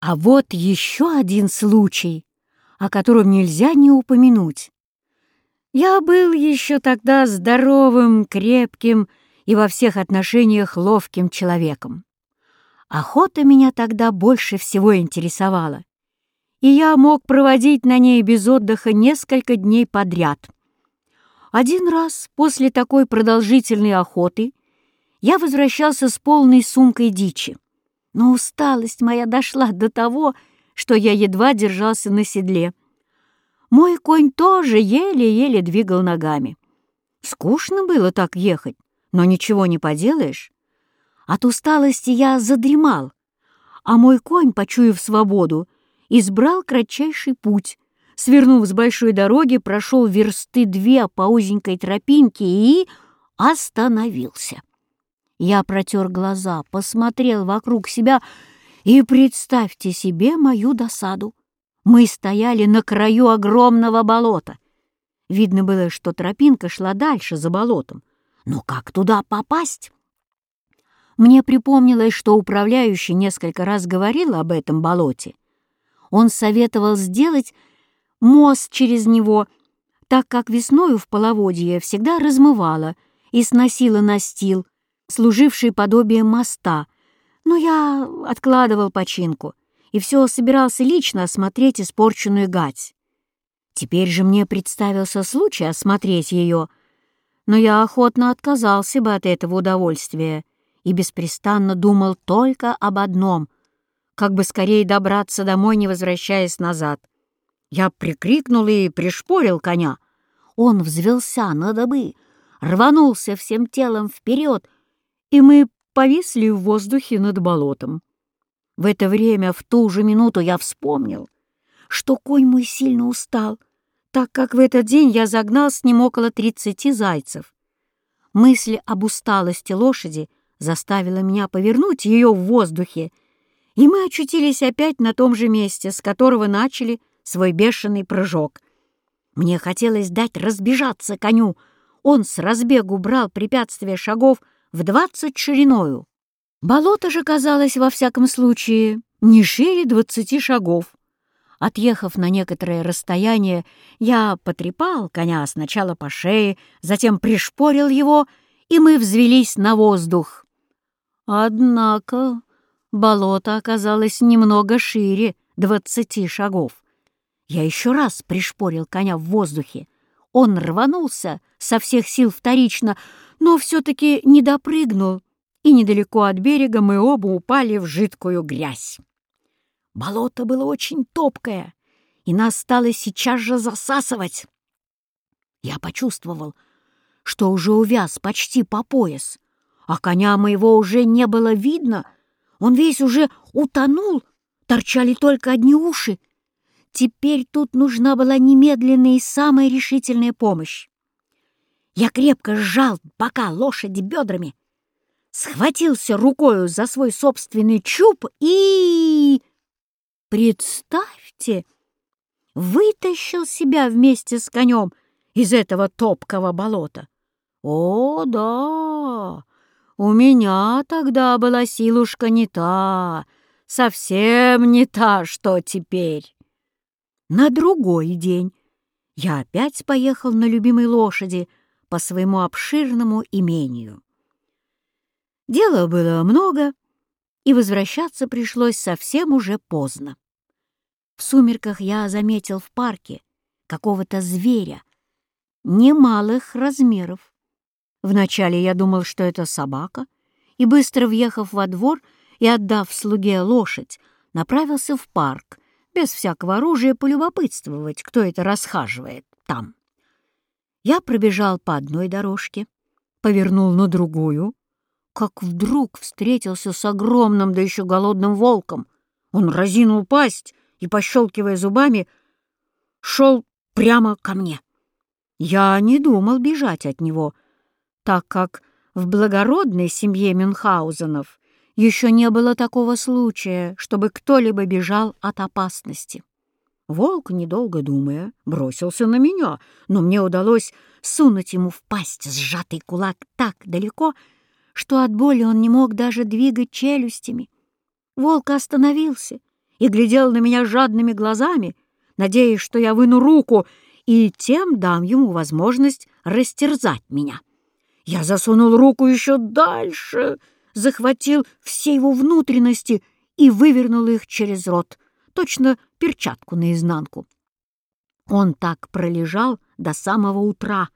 А вот еще один случай, о котором нельзя не упомянуть. Я был еще тогда здоровым, крепким и во всех отношениях ловким человеком. Охота меня тогда больше всего интересовала, и я мог проводить на ней без отдыха несколько дней подряд. Один раз после такой продолжительной охоты я возвращался с полной сумкой дичи, но усталость моя дошла до того, что я едва держался на седле. Мой конь тоже еле-еле двигал ногами. Скучно было так ехать, но ничего не поделаешь. От усталости я задремал, а мой конь, почуяв свободу, избрал кратчайший путь, свернув с большой дороги, прошел версты две по узенькой тропинке и остановился. Я протер глаза, посмотрел вокруг себя и представьте себе мою досаду. Мы стояли на краю огромного болота. Видно было, что тропинка шла дальше за болотом. Но как туда попасть? Мне припомнилось, что управляющий несколько раз говорил об этом болоте. Он советовал сделать мост через него, так как весною в половодье всегда размывало и сносило настил, служивший подобием моста, но я откладывал починку и все собирался лично осмотреть испорченную гать. Теперь же мне представился случай осмотреть ее, но я охотно отказался бы от этого удовольствия и беспрестанно думал только об одном — как бы скорее добраться домой, не возвращаясь назад — я прикрикнул и пришпорил коня. Он взвелся на добы, рванулся всем телом вперед, и мы повисли в воздухе над болотом. В это время, в ту же минуту, я вспомнил, что конь мой сильно устал, так как в этот день я загнал с ним около тридцати зайцев. Мысль об усталости лошади заставила меня повернуть ее в воздухе, и мы очутились опять на том же месте, с которого начали свой бешеный прыжок. Мне хотелось дать разбежаться коню. Он с разбегу брал препятствие шагов в двадцать шириною. Болото же казалось, во всяком случае, не шире двадцати шагов. Отъехав на некоторое расстояние, я потрепал коня сначала по шее, затем пришпорил его, и мы взвелись на воздух. Однако болото оказалось немного шире двадцати шагов. Я еще раз пришпорил коня в воздухе. Он рванулся со всех сил вторично, но все-таки не допрыгнул, и недалеко от берега мы оба упали в жидкую грязь. Болото было очень топкое, и нас стало сейчас же засасывать. Я почувствовал, что уже увяз почти по пояс, а коня моего уже не было видно, он весь уже утонул, торчали только одни уши, Теперь тут нужна была немедленная и самая решительная помощь. Я крепко сжал бока лошади бедрами, схватился рукою за свой собственный чуб и... Представьте, вытащил себя вместе с конем из этого топкого болота. О, да, у меня тогда была силушка не та, совсем не та, что теперь. На другой день я опять поехал на любимой лошади по своему обширному имению. Дела было много, и возвращаться пришлось совсем уже поздно. В сумерках я заметил в парке какого-то зверя немалых размеров. Вначале я думал, что это собака, и, быстро въехав во двор и отдав слуге лошадь, направился в парк, без всякого оружия полюбопытствовать, кто это расхаживает там. Я пробежал по одной дорожке, повернул на другую, как вдруг встретился с огромным, да еще голодным волком. Он разинул пасть и, пощелкивая зубами, шел прямо ко мне. Я не думал бежать от него, так как в благородной семье Мюнхгаузенов еще не было такого случая, чтобы кто-либо бежал от опасности. Волк, недолго думая, бросился на меня, но мне удалось сунуть ему в пасть сжатый кулак так далеко, что от боли он не мог даже двигать челюстями. Волк остановился и глядел на меня жадными глазами, надеясь, что я выну руку и тем дам ему возможность растерзать меня. Я засунул руку еще дальше, захватил все его внутренности и вывернул их через рот, точно перчатку наизнанку. Он так пролежал до самого утра,